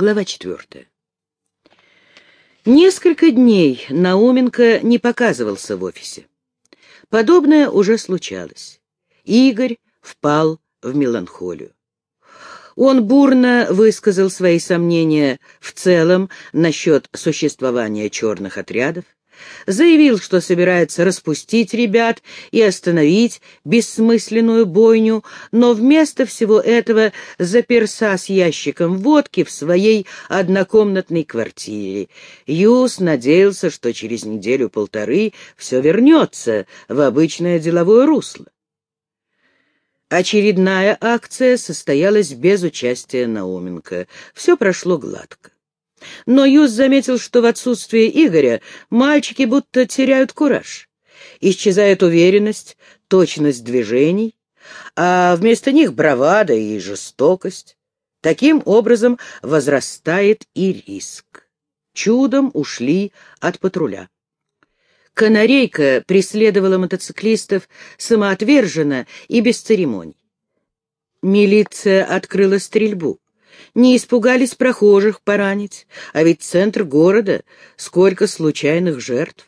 Глава четвертая. Несколько дней Науменко не показывался в офисе. Подобное уже случалось. Игорь впал в меланхолию. Он бурно высказал свои сомнения в целом насчет существования черных отрядов, заявил, что собирается распустить ребят и остановить бессмысленную бойню, но вместо всего этого заперся с ящиком водки в своей однокомнатной квартире. Юс надеялся, что через неделю-полторы все вернется в обычное деловое русло. Очередная акция состоялась без участия Науменко. Все прошло гладко. Но Юз заметил, что в отсутствие Игоря мальчики будто теряют кураж. Исчезает уверенность, точность движений, а вместо них бравада и жестокость. Таким образом возрастает и риск. Чудом ушли от патруля. Канарейка преследовала мотоциклистов самоотверженно и без церемоний. Милиция открыла стрельбу не испугались прохожих поранить, а ведь центр города, сколько случайных жертв.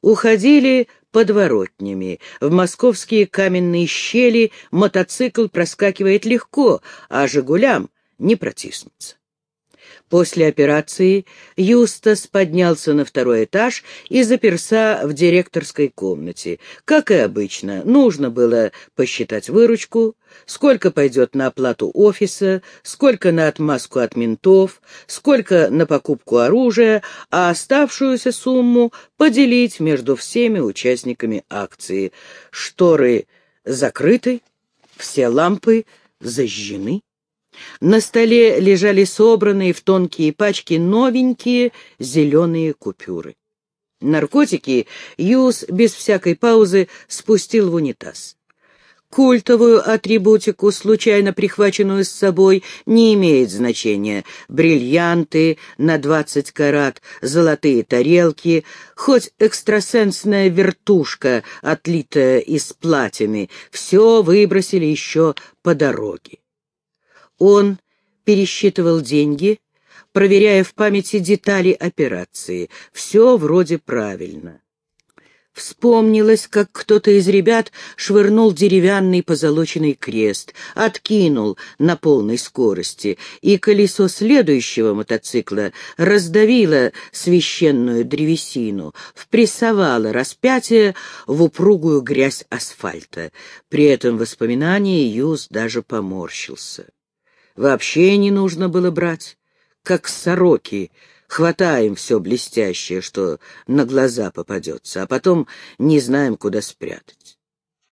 Уходили подворотнями, в московские каменные щели мотоцикл проскакивает легко, а «Жигулям» не протиснуться. После операции Юстас поднялся на второй этаж и заперся в директорской комнате. Как и обычно, нужно было посчитать выручку, сколько пойдет на оплату офиса, сколько на отмазку от ментов, сколько на покупку оружия, а оставшуюся сумму поделить между всеми участниками акции. Шторы закрыты, все лампы зажжены. На столе лежали собранные в тонкие пачки новенькие зеленые купюры. Наркотики Юз без всякой паузы спустил в унитаз. Культовую атрибутику, случайно прихваченную с собой, не имеет значения. Бриллианты на двадцать карат, золотые тарелки, хоть экстрасенсная вертушка, отлитая из платины, все выбросили еще по дороге. Он пересчитывал деньги, проверяя в памяти детали операции. Все вроде правильно. Вспомнилось, как кто-то из ребят швырнул деревянный позолоченный крест, откинул на полной скорости, и колесо следующего мотоцикла раздавило священную древесину, впрессовало распятие в упругую грязь асфальта. При этом воспоминании Юз даже поморщился. Вообще не нужно было брать, как сороки, хватаем все блестящее, что на глаза попадется, а потом не знаем, куда спрятать.